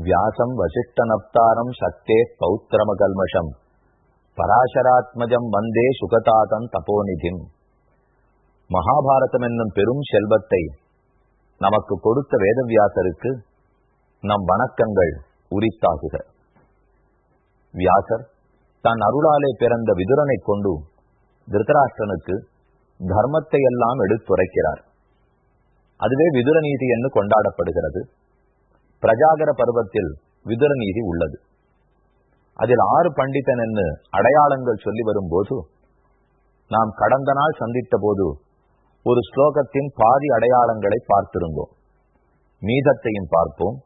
வியாசம் வசிஷ்டனப்தாரம் சக்தே பௌத்திரமகல்மஷம் பராசராத்மஜம் வந்தே சுகதாதன் தபோநிதிம் மகாபாரதம் என்னும் பெரும் செல்வத்தை நமக்கு கொடுத்த வேதவியாசருக்கு நம் வணக்கங்கள் உரித்தாகுக வியாசர் தன் அருளாலே பிறந்த விதுரனை கொண்டு திருதராஷ்டிரனுக்கு தர்மத்தை எல்லாம் எடுத்துரைக்கிறார் அதுவே விதுர நீதி என்று கொண்டாடப்படுகிறது பிரஜாகர பருவத்தில் விதுர நீதி உள்ளது. அதில் ஆறு பண்டிதன் என்று அடையாளங்கள் சொல்லி வரும்போது நாம் கடந்த நாள் சந்தித்த போது ஒரு ஸ்லோகத்தின் பாதி அடையாளங்களை பார்த்திருந்தோம். மீதத்தையும் பார்ப்போம்.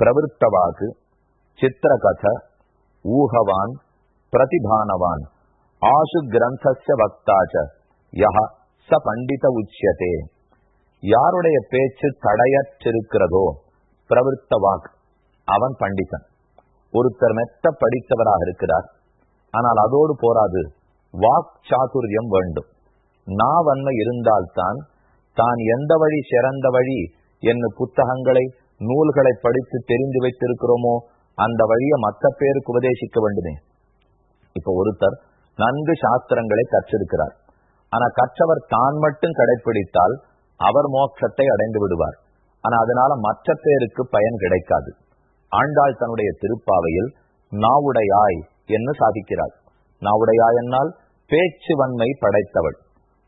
பிரவருத்தவாகு சித்திரகத ஊகவான் பிரதிபானவான் ஆசு கிரந்தச வக்தாச்ச யஹ ச பண்டித உச்சியதே. யாருடைய பேச்சு தடையற்றிருக்கிறதோ பிரவருத்த வாக் அவன் பண்டிதன். ஒருத்தர் மெத்த படித்தவராக இருக்கிறார். ஆனால் அதோடு போராது. வாக் சாதுரியம் வேண்டும். நாவன்மை இருந்தால்தான் தான் எந்த வழி சிறந்த வழி என்ன புத்தகங்களை நூல்களை படித்து தெரிந்து வைத்திருக்கிறோமோ அந்த வழியை மற்ற பேருக்கு உபதேசிக்க வேண்டுமே. இப்ப ஒருத்தர் நன்கு சாஸ்திரங்களை கற்றிருக்கிறார். ஆனா கற்றவர் தான் மட்டும் கடைபிடித்தால் அவர் மோட்சத்தை அடைந்து விடுவார். ஆனா அதனால மற்ற பேருக்கு பயன் கிடைக்காது. ஆண்டாள் தன்னுடைய திருப்பாவையில் நாவுடையாய் என்று சாதிக்கிறாள். நாவுடையாய் என்னால் பேச்சு வன்மை படைத்தவள்.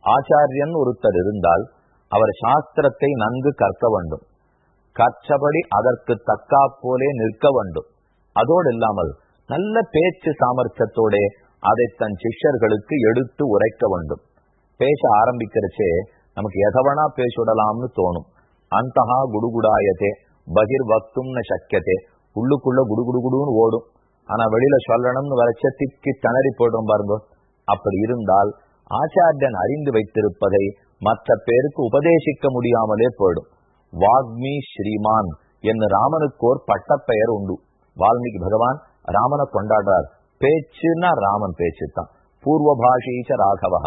ஆச்சாரியன் ஒருத்தர் இருந்தால் அவர் சாஸ்திரத்தை நன்கு கற்க வேண்டும். கற்றபடி அதற்கு தக்கா போலே நிற்க வேண்டும். அதோடு இல்லாமல் நல்ல பேச்சு சாமர்த்தியத்தோட அதை தன் சிஷ்யர்களுக்கு எடுத்து உரைக்க வேண்டும். பேச ஆரம்பிக்கிறச்சே நமக்கு எதவனா பேசுடலாம்னு தோணும். அந்தஹா குடுகுடாயத்தே பகிர் வக்தும்னு சக்கியத்தே உள்ளுக்குள்ள குடுகுடு குடுன்னு ஓடும் ஆனா வெளியில சொல்லணும்னு வரைச்ச திக்கி திணறி போயிடும் பாருங்க. அப்படி இருந்தால் ஆச்சாரியன் அறிந்து வைத்திருப்பதை மற்ற பேருக்கு உபதேசிக்க முடியாமலே போயிடும். வாக்மி ஸ்ரீமான் என்று ராமனுக்கு ஒரு பட்டப்பெயர் உண்டு. வால்மீகி பகவான் ராமனை கொண்டாடுறார். பேச்சுன்னா ராமன் பேச்சு தான். பூர்வ பாஷீச்ச ராகவா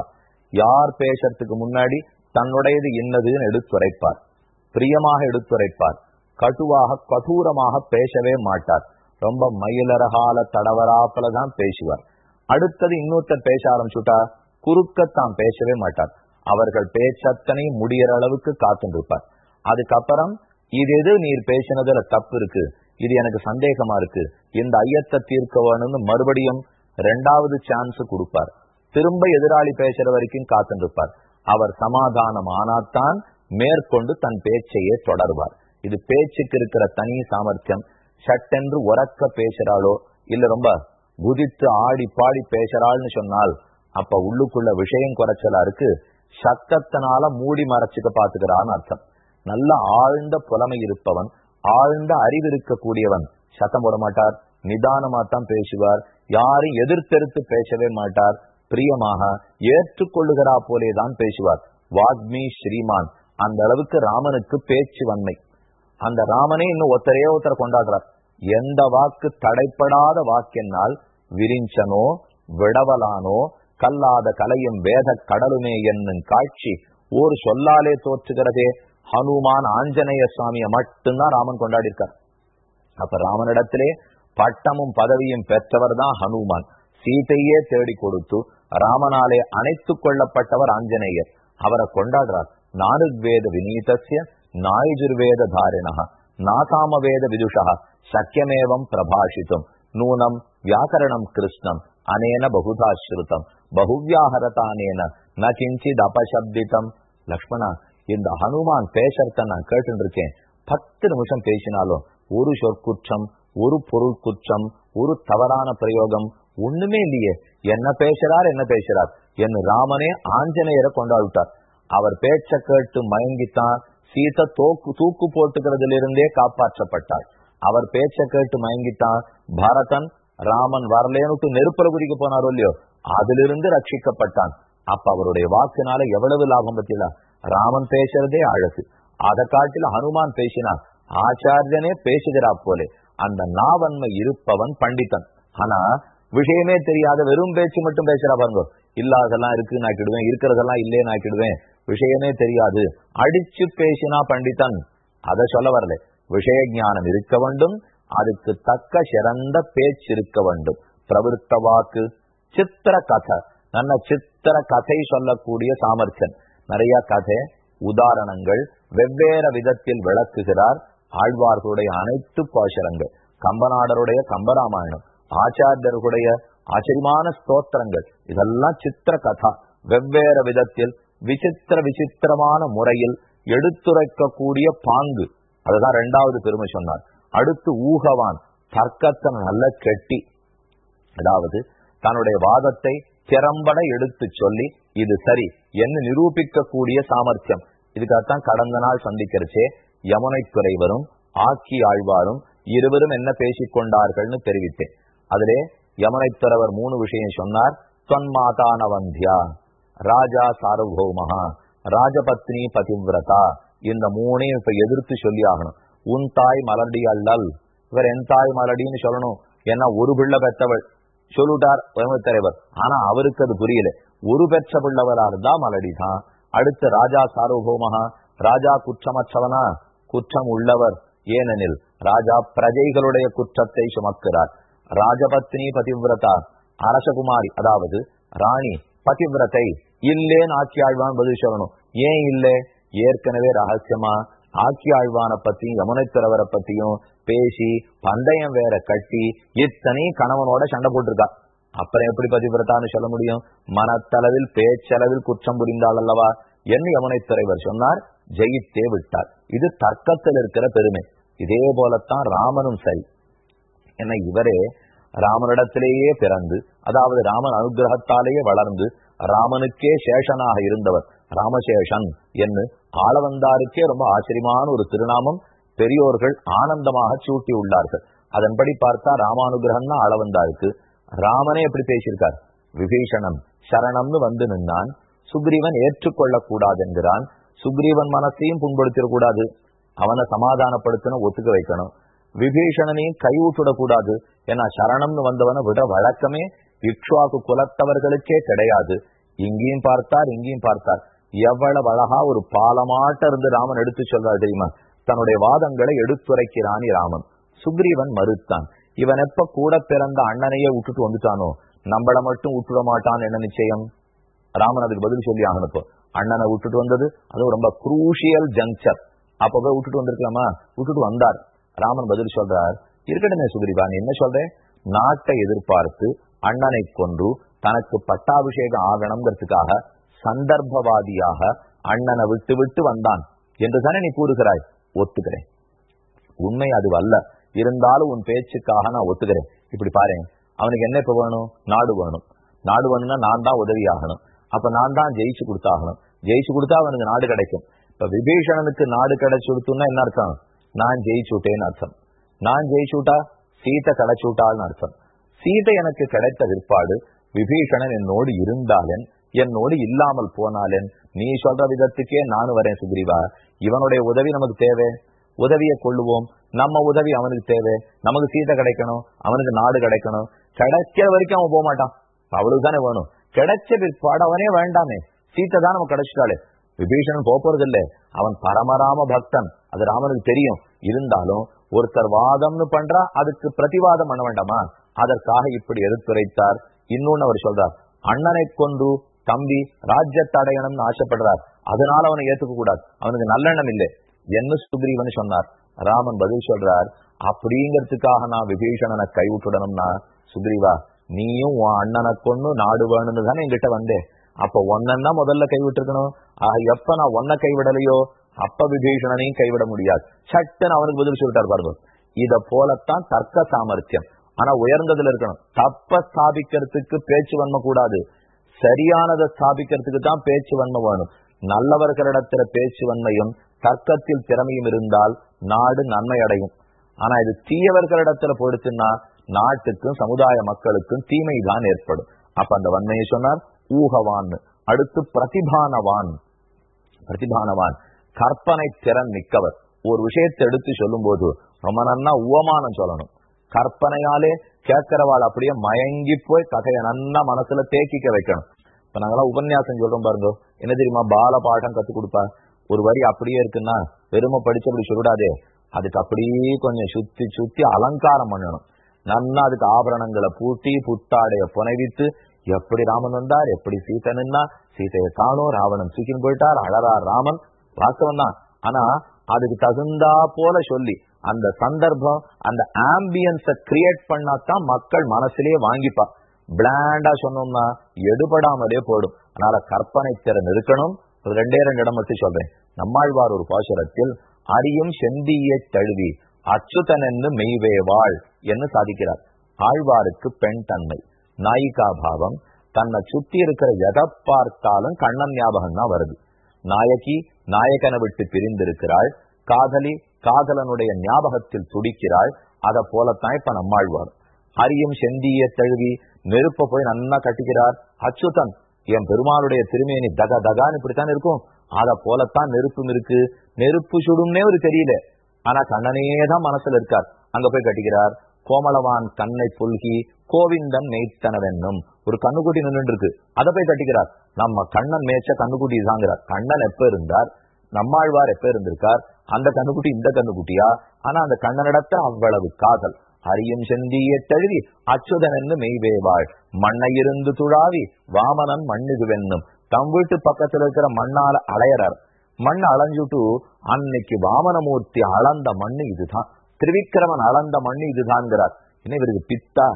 யார் பேசுறதுக்கு முன்னாடி தன்னுடையது என்னதுன்னு எடுத்துரைப்பார். பிரியமாக எடுத்துரைப்பார். கட்டுவாக கடூரமாக பேசவே மாட்டார். ரொம்ப மயிலரகால தடவராப்பல தான் பேசுவார். அடுத்தது இன்னொருத்தர் பேச ஆரம்பிச்சுட்டா குறுக்கத்தான் பேசவே மாட்டார். அவர்கள் பேச்சத்தனை முடியற அளவுக்கு காத்துருப்பார் அதுக்கப்புறம் இது எது நீர் பேசினதுல தப்பு இருக்கு? இது எனக்கு சந்தேகமா இருக்கு. இந்த ஐயத்தை தீர்க்க வேணும்னு மறுபடியும் ரெண்டாவது சான்ஸ் கொடுப்பார். திரும்ப எதிராளி பேசுற வரைக்கும் காத்துருப்பார் அவர் சமாதானம் ஆனாத்தான் மேற்கொண்டு தன் பேச்சையே தொடர்வார். இது பேச்சுக்கு இருக்கிற தனி சாமர்த்தியம். சட்டென்று உறக்க பேசுறாளோ இல்ல ரொம்ப குதித்து ஆடி பாடி பேசுறாள்னு சொன்னால் அப்ப உள்ளுக்குள்ள விஷயம் குறைச்சலா இருக்கு. சத்தத்தினால மூடி மறைச்சுக்க பாத்துக்கிறான்னு அர்த்தம். நல்ல ஆழ்ந்த புலமை இருப்பவன் ஆழ்ந்த அறிவு இருக்கக்கூடியவன். சத்தம் போட மாட்டார் நிதானமா தான் பேசுவார். யாரும் எதிர்த்தெடுத்து பேசவே மாட்டார். பிரியமாக ஏற்றுக்கொள்ளுகிறா போலேதான் பேசுவார். வாக்மி ஸ்ரீமான். அந்த அளவுக்கு ராமனுக்கு பேச்சு வன்மை. அந்த ராமனே இன்னும் ஒத்தரையே ஒருத்தரை கொண்டாடுறார். எந்த வாக்கு தடைப்படாத வாக்கென்னால் விரிஞ்சனோ விடவலானோ கல்லாத கலையும் வேத கடலுமே என்னும் காட்சி ஒரு சொல்லாலே தோற்றுகிறதே. ஹனுமான் ஆஞ்சநேய சுவாமியை மட்டும்தான் ராமன் கொண்டாடியிருக்கார். அப்ப ராமனிடத்திலே பட்டமும் பதவியும் பெற்றவர் தான் ஹனுமான். சீதையே தேடி கொடுத்து ராமனாலே அணைத்து கொள்ளப்பட்டவர் ஆஞ்சநேயர். அவரை கொண்டாடுறார். நானுர்வேத வினீதசிய நாயுஜுர்வேத தாரிணா நாசாம வேத விதுஷா சக்கியமேவம் பிரபாஷித்தும் நூனம் வியாக்கரணம் கிருஷ்ணம் அனேன பகுதாஸ்ருதம் பகுவியாகரதானேன ந கிஞ்சித் அபசப்திதம் லக்ஷ்மணா இந்த ஹனுமான் பேசறத நான் கேட்டு இருக்கேன் பத்து நிமிஷம் பேசினாலும் ஒரு சொற்குற்றம் ஒரு பொருள் குற்றம் ஒரு தவறான பிரயோகம் ஒண்ணுமே இல்லையே என்ன பேசுறார் என்ன பேசுறார் என் ராமனே ஆஞ்சநேயரை கொண்டாடுட்டார் அவர் பேச்ச கேட்டு மயங்கித்தான் சீத தோக்கு தூக்கு போட்டுக்கிறதுல இருந்தே காப்பாற்றப்பட்டார். அவர் பேச்ச கேட்டு மயங்கித்தான் பரதன் ராமன் வரலேனுட்டு நெருப்புல குதிக்க போனாரோ இல்லையோ அதிலிருந்து ரட்சிக்கப்பட்டான். அப்ப அவருடைய வாக்குனால எவ்வளவு லாபம் பத்தில ராமன் பேசுறதே அழகு. அதை காட்டில ஹனுமான் பேசினான் ஆச்சாரியனே பேசுகிறா போலே. அந்த நாவன்மை இருப்பவன் பண்டிதன். ஆனா விஷயமே தெரியாத வெறும் பேச்சு மட்டும் பேசுறா பாருங்க. இல்லாததெல்லாம் இருக்கு நாக்கிடுவேன் இருக்கிறதெல்லாம் இல்லையே நாக்கிடுவேன் விஷயமே தெரியாது. அடிச்சு பேசினா பண்டிதன். அதை சொல்ல வரல. விஷய ஞானம் இருக்க வேண்டும். அதுக்கு தக்க சிறந்த பேச்சு இருக்க வேண்டும். பிரவருத்த வாக்கு சித்திர கதை. நல்ல சித்திர கதை சொல்லக்கூடிய சாமர்த்தியன். நிறைய கதை உதாரணங்கள் வெவ்வேறு விதத்தில் விளக்குகிறார். ஆழ்வார்களுடைய அனைத்து பாசுரங்கள் கம்பநாடருடைய கம்பராமாயணம். ஆச்சாரியர்களுடைய ஆச்சரியமான ஸ்தோத்திரங்கள். இதெல்லாம் சித்திர கதா. வெவ்வேறு விதத்தில் விசித்திர விசித்திரமான முறையில் எடுத்துரைக்கக்கூடிய பாங்கு. அதுதான் ரெண்டாவது பெருமை சொன்னார். அடுத்து ஊகவான் தர்க்கத்தை நல்ல கெட்டி. அதாவது தன்னுடைய வாதத்தை திறம்பட எடுத்து சொல்லி இது சரி என்று நிரூபிக்கக்கூடிய சாமர்த்தியம். இதுக்காகத்தான் கடந்த நாள் சந்திக்கிறச்சே யமுனை துறைவரும் ஆக்கி ஆழ்வாரும் இருவரும் என்ன பேசிக் கொண்டார்கள்னு தெரிவித்தேன். அதிலே யமுனை துறவர் மூணு விஷயம் சொன்னார். தொன்மாதானவந்தியா. ராஜா சார்வபௌமகா ராஜபத்னி பதிவிரதா இந்த மூணையும் இப்ப எதிர்த்து சொல்லி ஆகணும். உன் தாய் மலடி அல்லல். இவர் என் தாய் மலடின்னு சொல்லணும். ஏன்னா ஒரு பிள்ளை பெற்றவள். சொல்லுட்டார் தலைவர். ஆனா அவருக்கு அது புரியல. ஒரு பெற்ற பிள்ளவரா இருந்தா மலடி தான். அடுத்து ராஜா சார்வபௌமகா ராஜா குற்றமற்றவனா? குற்றம் உள்ளவர். ஏனெனில் ராஜா பிரஜைகளுடைய குற்றத்தை சுமக்கிறார். ராஜபத்னி பதிவிரதா அரசகுமாரி அதாவது ராணி பதிவிரத்தை இல்லேன்னு ஆட்சி ஆழ்வான் பதில் சொல்லணும். ஏன் இல்லை? ஏற்கனவே ரகசியமா? ஆட்சி ஆழ்வான பத்தியும் யமுனைத்துறவரை பத்தியும் பேசி பந்தயம் வேற கட்டி இத்தனை கணவனோட சண்டை போட்டிருக்கா. அப்புறம் எப்படி பதிவிரத்தான்னு சொல்ல முடியும்? மனத்தளவில் பேச்சளவில் குற்றம் புரிந்தாள் அல்லவா? என்று யமுனை துறைவர் சொன்னார். ஜெயித்தே விட்டார். இது தர்க்கத்தில் இருக்கிற பெருமை. இதே போலத்தான் ராமனும் சரி. என்ன இவரே ராமனிடத்திலேயே பிறந்து அதாவது ராமன் அனுகிரகத்தாலேயே வளர்ந்து ராமனுக்கே சேஷனாக இருந்தவர் ராமசேஷன் என்று ஆளவந்தாருக்கே ரொம்ப ஆச்சரியமான ஒரு திருநாமம் பெரியோர்கள் ஆனந்தமாக சூட்டி உள்ளார்கள். அதன்படி பார்த்தா ராமானுகிரகம்னா ஆளவந்தாருக்கு. ராமனே எப்படி பேசியிருக்கார். விபீஷணம் சரணம்னு வந்து நின்னான் சுக்ரீவன் ஏற்றுக்கொள்ள கூடாது என்கிறான் சுக்ரீவன் மனசையும் புண்படுத்திடக்கூடாது. அவனை சமாதானப்படுத்தணும் ஒத்துக்க வைக்கணும். விபீஷணனையும் கைவிட்டுடக்கூடாது ஏன்னா சரணம்னு வந்தவனை விட வழக்கமே இக்ஷுவாக்கு குலத்தவர்களுக்கே கிடையாது. இங்கேயும் பார்த்தார் இங்கேயும் பார்த்தார். எவ்வளவு அழகா ஒரு பாலமாட்ட இருந்து ராமன் எடுத்து சொல்றார் தெரியுமா? தன்னுடைய வாதங்களை எடுத்துரைக்கிறான் ராமன். சுக்ரீவன் மறுத்தான். இவன் எப்ப கூட பிறந்த அண்ணனையே விட்டுட்டு வந்துட்டானோ? நம்மள மட்டும் விட்டுட மாட்டான் என்ன நிச்சயம்? ராமன் அதுக்கு பதில் சொல்லி ஆகணும் அண்ணனை விட்டுட்டு வந்தது அதுவும் ரொம்ப குரூஷியல் ஜங்சர் அப்ப போய் விட்டுட்டு வந்திருக்கலாமா? விட்டுட்டு வந்தார். ராமன் பதில் சொல்றார் இருக்கட்டுமே சுகிரிவான் நீ என்ன சொல்றேன் நாட்டை எதிர்பார்த்து அண்ணனை கொன்று தனக்கு பட்டாபிஷேகம் ஆகணுங்கிறதுக்காக சந்தர்ப்பவாதியாக அண்ணனை விட்டு விட்டு வந்தான். என்று தானே நீ கூறுகிறாய்? ஒத்துக்கிறேன். உண்மை அது அல்ல. இருந்தாலும் உன் பேச்சுக்காக நான் ஒத்துக்கிறேன். இப்படி பாரு அவனுக்கு என்ன இப்ப வேணும்? நாடு வேணும். நாடு வேணும்னா நான் தான் உதவி ஆகணும். அப்ப நான் தான் ஜெயிச்சு கொடுத்தாகணும். ஜெயிச்சு கொடுத்தா அவனுக்கு நாடு கிடைக்கும். இப்ப விபீஷணனுக்கு நாடு கிடைச்சு கொடுத்தோம்னா என்ன அர்த்தம்? நான் ஜெயிச்சுட்டேன்னு அர்த்தம். நான் ஜெயிச்சுட்டா சீதை சீத்தை கிடைச்சு அர்த்தம். சீதை எனக்கு கிடைத்த விற்பாடு விபீஷணன் என்னோடு இருந்தாலன் என்னோடு இல்லாமல் போனாலன் நீ சொல்ற விதத்துக்கே நானும் வரேன் சுக்ரீவா. இவனுடைய உதவி நமக்கு தேவை. உதவியை கொள்ளுவோம். நம்ம உதவி அவனுக்கு தேவை. நமக்கு சீதை கிடைக்கணும். அவனுக்கு நாடு கிடைக்கணும். கிடைக்கிற வரைக்கும் அவன் போக மாட்டான் அவளுக்கு தானே வேணும். கிடைச்ச பிற்பாடு அவனே வேண்டாமே. சீத்தை தான் நமக்கு கிடைச்சிட்டாளே. விபீஷணன் போறது இல்லை அவன் பரமராம பக்தன். அது ராமனுக்கு தெரியும். இருந்தாலும் ஒருத்தர் வாதம்னு பண்றா அதுக்கு பிரதிவாதம் பண்ண வேண்டாமா? அதற்காக இப்படி எடுத்துரைத்தார். இன்னொன்னு அவர் சொல்றார் அண்ணனை கொண்டு தம்பி ராஜ்யத்தை அடையணும்னு ஆசைப்படுறார். அதனால அவனை ஏத்துக்க கூடாது அவனுக்கு நல்லெண்ணம் இல்லை. என்ன சுக்ரீவன் சொன்னார்? ராமன் பதில் சொல்றார் அப்படிங்கிறதுக்காக நான் விபீஷணனை கைவிட்டுடணும்னா சுக்ரீவா நீயும் உன் அண்ணனை கொண்டு நாடு வேணும்னு தானே என்கிட்ட வந்தே. அப்ப ஒன்னா முதல்ல கைவிட்டுருக்கணும். ஆஹ் எப்ப நான் ஒன்ன கைவிடலையோ அப்ப விபீஷணனையும் கைவிட முடியாது. சட்டன் அவனுக்கு பதில் சொல்லிட்டார் பாருங்க. இத போலத்தான் தர்க்க சாமர்த்தியம். ஆனா உயர்ந்ததுல இருக்கணும். தப்ப ஸ்தாபிக்கிறதுக்கு பேச்சு வன்மை கூடாது. சரியானதை ஸ்தாபிக்கிறதுக்கு தான் பேச்சு வன்மை வேணும். நல்லவர்களிடத்துல பேச்சு வன்மையும் தர்க்கத்தில் திறமையும் இருந்தால் நாடு நன்மை அடையும். ஆனா இது தீயவர்களிடத்துல போயிடுச்சுன்னா நாட்டுக்கும் சமுதாய மக்களுக்கும் தீமை தான் ஏற்படும். அப்ப அந்த வன்மையை சொன்னார் ஊகவான். அடுத்து பிரதிபானவான். பிரதிபானவான். கற்பனை திறன் மிக்கவர். ஒரு விஷயத்தை எடுத்து சொல்லும் போது ரொம்ப நன்னா உவமானம் சொல்லணும். கற்பனையாலே கேட்கிறவாள் அப்படியே மயங்கி போய் கதையை நன்னா மனசுல தேக்கிக்க வைக்கணும். இப்ப நாங்கெல்லாம் உபன்யாசம் சொல்றோம் பாருங்க. என்ன தெரியுமா? பால பாடம் கத்து கொடுப்பா. ஒரு வரி அப்படியே இருக்குன்னா வெறுமை படிச்சு அப்படி சொல்லிடாதே. அதுக்கு அப்படியே கொஞ்சம் சுத்தி சுத்தி அலங்காரம் பண்ணணும். நன்னா அதுக்கு ஆபரணங்களை பூட்டி புத்தாடைய புனைவித்து எப்படி ராமன் வந்தார் எப்படி சீதை நின்னா சீதையை காணும் ராவணன் தூக்கின்னு போயிட்டார் அழறார் ராமன் வாஸ்தவம் தான் ஆனா அதுக்கு தகுந்தா போல சொல்லி அந்த சந்தர்ப்பம் அந்த ஆம்பியன்ஸ கிரியேட் பண்ணாதான் மக்கள் மனசுலயே வாங்கிப்பா. பிளாண்டா சொன்னோம்னா எடுபடாமலே போடும். அதனால கற்பனை திறன் இருக்கணும். ரெண்டே ரெண்டு இடம் மட்டும் சொல்றேன். நம்மாழ்வார் ஒரு பாசுரத்தில் அரியும் செந்தியை தழுவி அச்சுதன் என்று மெய்வேவாள் என்று சாதிக்கிறார். ஆழ்வாருக்கு பெண் தன்மை. நாயிகா பாவம். தன்னை சுத்தி இருக்கிற எதை பார்த்தாலும் கண்ணன் ஞாபகம் தான் வருது. நாயகி நாயகனை விட்டு பிரிந்திருக்கிறாள். காதலி காதலனுடைய ஞாபகத்தில் துடிக்கிறாள். அத போலத்தான் இப்ப நம்மாழ்வார். அரியும் செந்திய தழுவி நெருப்ப போய் நன்னா கட்டிக்கிறார். அச்சுதன் என் பெருமாளுடைய திருமேனி தக தகான்னு இப்படித்தான் இருக்கும். அத போலத்தான் நெருப்பும் இருக்கு. நெருப்பு சுடும்னே ஒரு தெரியல. ஆனா கண்ணனையே தான் மனசுல இருக்கார். அங்க போய் கட்டிக்கிறார். கோமளவான் கண்ணை புல்கி கோவிந்தன் மெய்த்தனவென்னும். ஒரு கண்ணுக்குட்டி நின்று இருக்கு அதை போய் கட்டிக்கிறார் நம்ம கண்ணன் மேய்ச்ச கண்ணுக்குட்டி தாங்கிறார். கண்ணன் எப்ப இருந்தார்? நம்மாழ்வார் எப்ப இருந்திருக்கார்? அந்த கண்ணுக்குட்டி இந்த கண்ணுக்குட்டியா? ஆனா அந்த கண்ணனிடத்த அவ்வளவு காதல். அரியும் செந்திய தழுவி அச்சுதன் என்று மெய்வேவாள். மண்ணை இருந்து துழாவி வாமனன் மண்ணுகுவென்னும் தம் வீட்டு பக்கத்துல இருக்கிற மண்ணால அலையறார். மண் அலைஞ்சுட்டு அன்னைக்கு வாமனமூர்த்தி அளந்த மண்ணு இதுதான். திரிவிக்கிரமன் அளந்த மண்ணு இதுதான்கிறார். என்ன இவருக்கு பித்தா?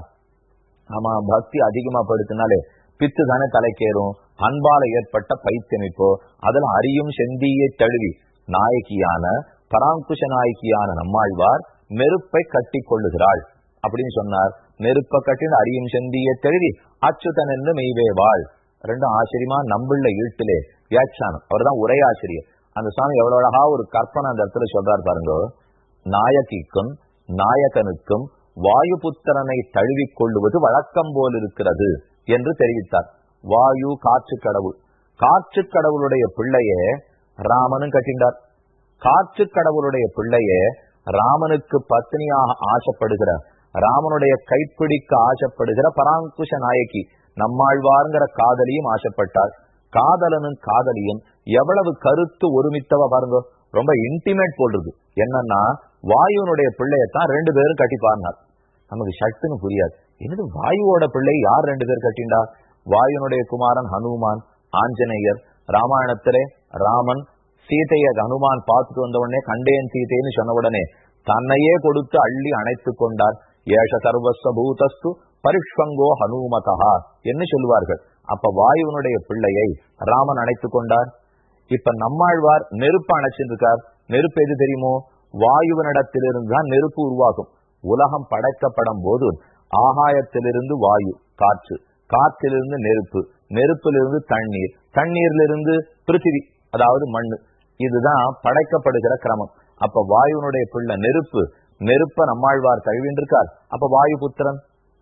ஆமா பக்தி அதிகமா படுத்தினாலே பித்து தானே தலைக்கேறும். அன்பால ஏற்பட்ட பைத்தியமிப்போ. அதுல அரியும் செந்தியை தழுவி. நாயகியான பராங்குஷ நாயகியான நம்மாழ்வார் நெருப்பை கட்டி கொள்ளுகிறாள். அப்படின்னு சொன்னார். நெருப்பை கட்டின அரியும் செந்தியை தழுவி அச்சுதன் என்று மெய்வேவாள் ரெண்டும் ஆச்சரியமா நம்பிள்ள ஈட்டிலே வியாக்கியானம். அவர் தான் உரையாசிரியர். அந்த சுவாமி எவ்வளவு அழகா ஒரு கற்பனை அந்த இடத்துல சொல்றாரு பாருங்க. நாயகிக்கும் நாயகனுக்கும் வாயு புத்திரனை தழுவிக் கொள்ளுவது வழக்கம் போல் இருக்கிறது என்று தெரிவித்தார். வாயு காற்று கடவுள். காற்று கடவுளுடைய பிள்ளைய ராமனும் கட்டினார் காற்று கடவுளுடைய பிள்ளைய ராமனுக்கு பத்னியாக ஆசைப்படுகிற ராமனுடைய கைப்பிடிக்க ஆசைப்படுகிற பராங்குஷ நாயகி நம்மாழ்வாருங்கிற காதலியும் ஆசைப்பட்டார். காதலனும் காதலியும் எவ்வளவு கருத்து ஒருமித்தவ பாருங்க ரொம்ப இன்டிமேட் போடுறது என்னன்னா வாயுனுடைய பிள்ளையத்தான் ரெண்டு பேரும் கட்டி பாருனார் நமக்கு சட்டுன்னு புரியாது. என்னது வாயுவோட பிள்ளை யார் ரெண்டு பேர் கட்டிண்டா? வாயுனுடைய குமாரன் ஹனுமான் ஆஞ்சநேயர் ராமாயணத்திலே ராமன் சீதைய ஹனுமான் பார்த்துட்டு வந்த உடனே கண்டேன் சீதைன்னு சொன்ன உடனே தன்னையே கொடுத்து அள்ளி அணைத்து கொண்டார். ஏஷ சர்வஸ்வ பூதஸ்து பரிஷ்வங்கோ ஹனுமதா என்று சொல்லுவார்கள். அப்ப வாயுவனுடைய பிள்ளையை ராமன் அணைத்துக் கொண்டார். இப்ப நம்மாழ்வார் நெருப்பு அணைச்சிருக்கார். நெருப்பு எது தெரியுமோ? வாயுவனிடத்திலிருந்து தான் நெருப்பு உருவாகும். உலகம் படைக்கப்படும் போது ஆகாயத்திலிருந்து வாயு காற்று. காற்றிலிருந்து நெருப்பு நெருப்பிலிருந்து தண்ணீர் தண்ணீரிலிருந்து பிருத்திவி அதாவது மண்ணு. இதுதான் படைக்கப்படுகிற கிரமம். அப்ப வாயுனுடைய பிள்ளை நெருப்பு நெருப்ப நம்மாழ்வார் தழுவின்றிருக்கார் அப்ப வாயு புத்திரன்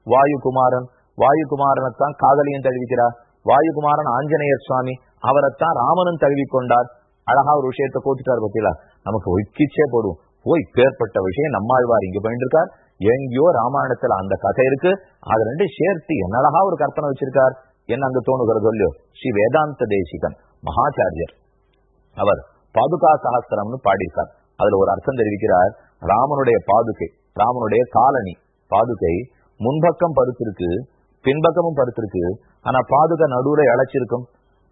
வாயு குமாரன் வாயு குமாரனைத்தான் காதலியும் தழுவிக்கிறார். வாயு குமாரன் ஆஞ்சநேயர் சுவாமி அவரைத்தான் ராமனும் தழுவி கொண்டார் அழகா ஒரு விஷயத்தை கோத்துட்டார் பத்தியா நமக்கு ஒய்க்கிச்சே போடும் போய் பேர்பட்ட விஷயம் நம்மாழ்வார் இங்க போயிட்டு எங்கேயோ ராமாயணத்துல அந்த கதை இருக்கு. அது ரெண்டு சேர்த்து என்ன அழகா ஒரு கற்பனை வச்சிருக்கார்? என்ன அங்க தோணுகிற சொல்லியோ? ஸ்ரீ வேதாந்த தேசிகன் மகாச்சாரியர். அவர் பாதுகா சகஸ்திரம்னு பாடியிருக்கார். அதுல ஒரு அர்த்தம் தெரிவிக்கிறார். ராமனுடைய பாதுகை ராமனுடைய காலனி பாதுகை முன்பக்கம் பருத்திருக்கு பின்பக்கமும் பருத்திருக்கு. ஆனா பாதுகா நடுவுல இழைச்சிருக்கும்.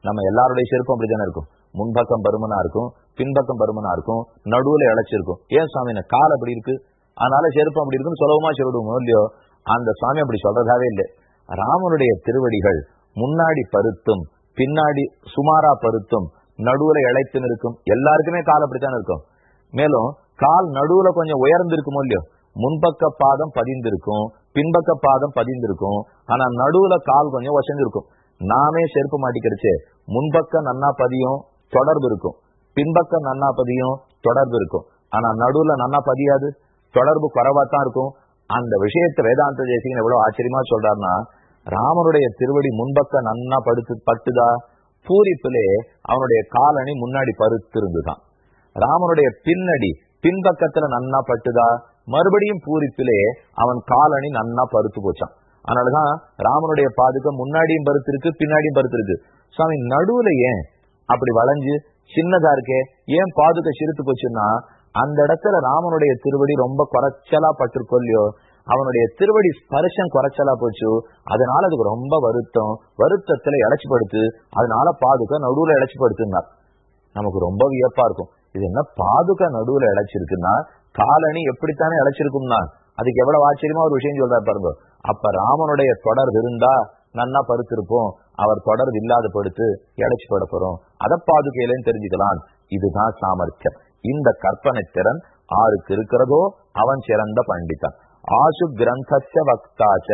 நம்ம எல்லாருடைய செருப்பும் அப்படித்தானே இருக்கும். முன்பக்கம் பருமனா இருக்கும் பின்பக்கம் பருமனா இருக்கும் நடுவுல இழைச்சிருக்கும். ஏன் சுவாமி கால் அப்படி இருக்கு? அதனால செருப்பம் அப்படி இருக்குன்னு சுலபமா சொல்லிடுவோம் இல்லையோ? அந்த சுவாமி அப்படி சொல்றதாவே இல்லை. ராமனுடைய திருவடிகள் முன்னாடி பருத்தும் பின்னாடி சுமாரா பருத்தும் நடுவுல இழைத்து இருக்கும். எல்லாருக்குமே கால் அப்படித்தானே இருக்கும். மேலும் கால் நடுவுல கொஞ்சம் உயர்ந்திருக்குமோ இல்லையோ? முன்பக்க பாதம் பதிந்திருக்கும் பின்பக்க பாதம் பதிந்திருக்கும் ஆனா நடுவுல கால் கொஞ்சம் வசந்திருக்கும் நாமே செருப்பு மாட்டிக்கிறச்சு முன்பக்கம் நன்னா பதியும் தொடர்பு இருக்கும். பின்பக்கம் நன்னா பதியும் தொடர்பு இருக்கும். ஆனா நடுவுல நன்னா பதியாது. தொடர்பு குறைவா தான் இருக்கும். அந்த விஷயத்தை வேதாந்த தேசிகன் எவ்வளவு ஆச்சரியமா சொல்றாருன்னா ராமனுடைய திருவடி முன்பக்க நன்னா படுத்து பட்டுதா? பூரிப்பிலே அவனுடைய காலணி முன்னாடி பருத்து இருந்துதான் ராமனுடைய பின்னடி பின்பக்கத்துல நன்னா பட்டுதா? மறுபடியும் பூரிப்பிலே அவன் காலணி நன்னா பருத்து போச்சான். அதனாலதான் ராமனுடைய பாதுகா முன்னாடியும் பருத்து இருக்கு பின்னாடியும் பருத்து இருக்கு சுவாமி நடுவுல ஏன் அப்படி வளைஞ்சு சின்னதா இருக்கே ஏன் பாதுகா சிரித்து போச்சுன்னா அந்த இடத்துல ராமனுடைய திருவடி ரொம்ப குறைச்சலா பட்டிருக்கொல்லையோ அவனுடைய திருவடி ஸ்பர்ஷம் குறைச்சலா போச்சு அதனால அதுக்கு ரொம்ப வருத்தம் வருத்தத்துல இழைச்சிப்படுத்து அதனால பாதுகா நடுவுல இழைச்சிப்படுத்துனார். நமக்கு ரொம்ப வியப்பா இருக்கும். இது என்ன பாதுகா நடுவுல இழைச்சிருக்குன்னா காலணி எப்படித்தானே இழைச்சிருக்கும்னா அதுக்கு எவ்வளவு ஆச்சரியமா ஒரு விஷயம் சொல்றாரு பாருங்க. அப்ப ராமனுடைய தொடர் இருந்தா நன்னா பருத்திருப்போம் அவர் தொடர்பு இல்லாத படுத்து இழைச்சி போட போறோம். அத பாதுகையிலேன்னு தெரிஞ்சுக்கலாம். இதுதான் சாமர்த்தியம். இந்த கற்பனை திறன் ஆருக்கு இருக்கிறதோ அவன் சிறந்த பண்டிதன். ஆசு கிரந்தச்ச வக்தாச்ச.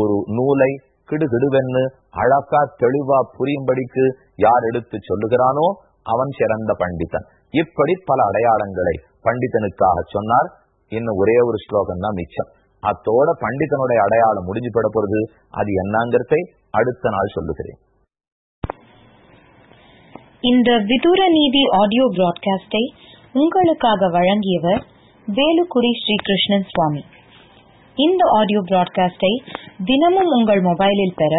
ஒரு நூலை கிடுகிடுவென்னு அழகா தெளிவா புரியும்படிக்கு யார் எடுத்து சொல்லுகிறானோ அவன் சிறந்த பண்டிதன். இப்படி பல அடையாளங்களை பண்டிதனுக்காக சொன்னார். இன்னும் ஒரே ஒரு ஸ்லோகம் தான் மிச்சம். அத்தோட பண்டிதனுடைய அடையாளம் முடிஞ்சு பெற போறது அது என்னங்கிறதை அடுத்த நாள் சொல்லுகிறேன். இந்த விதூர நீதி ஆடியோ பிராட்காஸ்டை உங்களுக்காக வழங்கியவர் வேலுக்குடி ஸ்ரீகிருஷ்ணன் சுவாமி. இந்த ஆடியோ பிராட்காஸ்டை தினமும் உங்கள் மொபைலில் பெற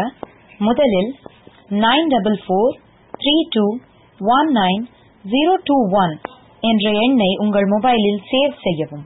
முதலில் nine double four three two one nine zero two one என்ற எண்ணை உங்கள் மொபைலில் சேவ் செய்யவும்.